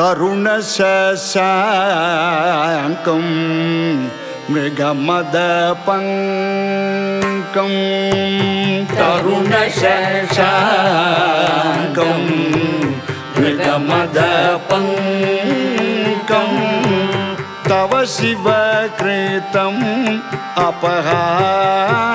तरुणशशाङ्कं मृगमदपङ्कं तरुणशशाङ्कं मृगमदपङ्कं तव शिवकृतम् अपहारो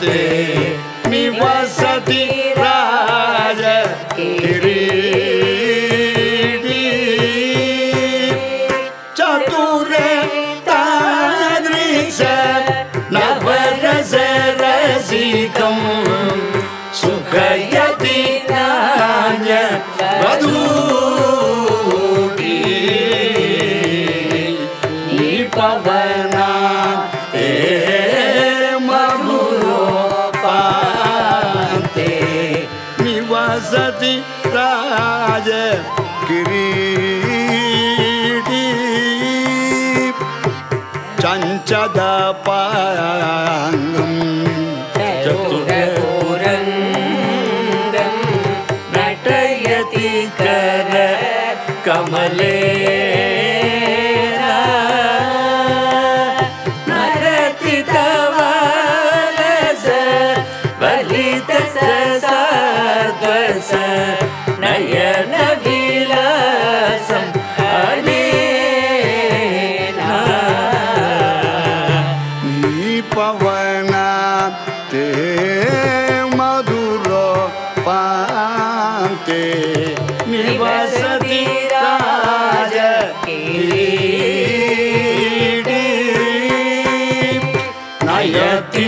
पान्ते निवसति राज चतुर तादृश नवरस निवसति राज किरीटी। चञ्चदपाङ्गम् सद्वस नयन विलासम् अनेना पवना ते मधुरो पान्ते निवसति राज किरीटी नयति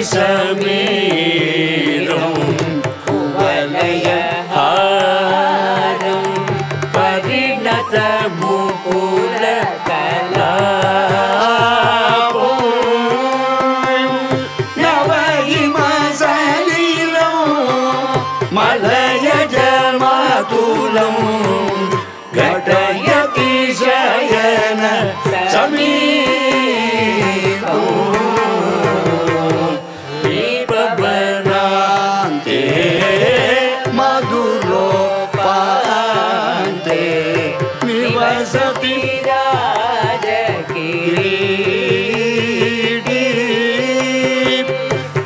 निवसति राज किरीटी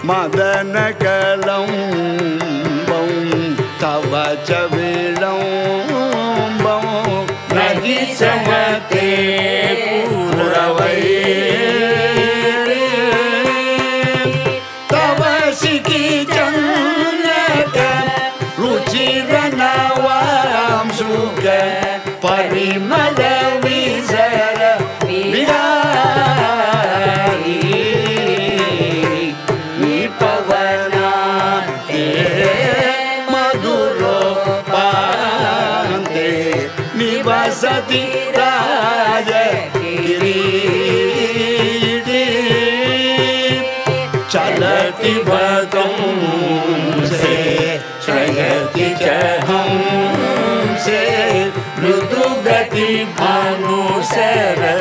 मदनकलं तव च विलम्बं न हि समते विसर विहारी पवना मधुरो निवसति राज चलति वतं से श्रयति च हंसे भानुसरति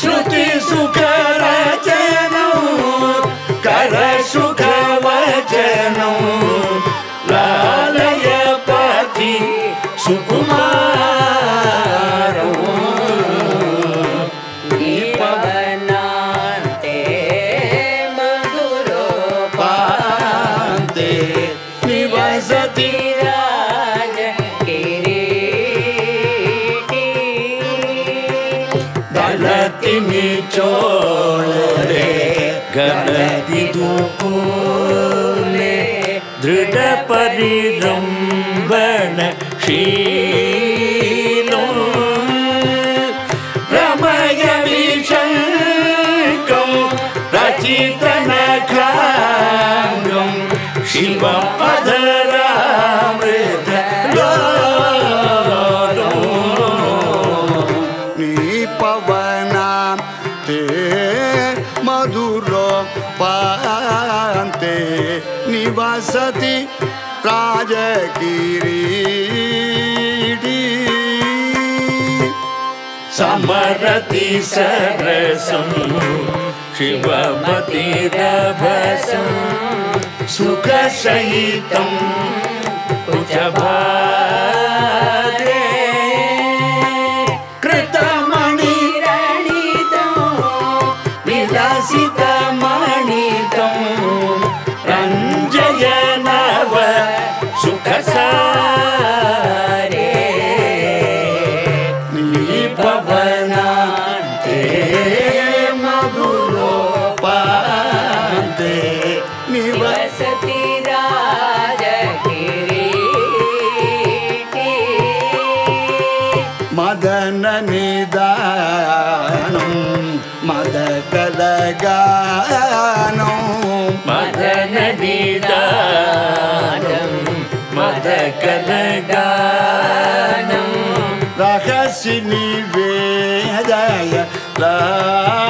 श्रुति सुखरचनं कर पथि सुकुमारौ निचोळ रे गणदिदुपूर्णे दृढपरिरम्बण शीलो पान्ते निवसति राजगिरी समरति सरसं शिवमतिरभसं सुखसहितं कुचभारे मदकलगानं। मदननिदानं मदकलगानं। रहसि निवेदय लास्ये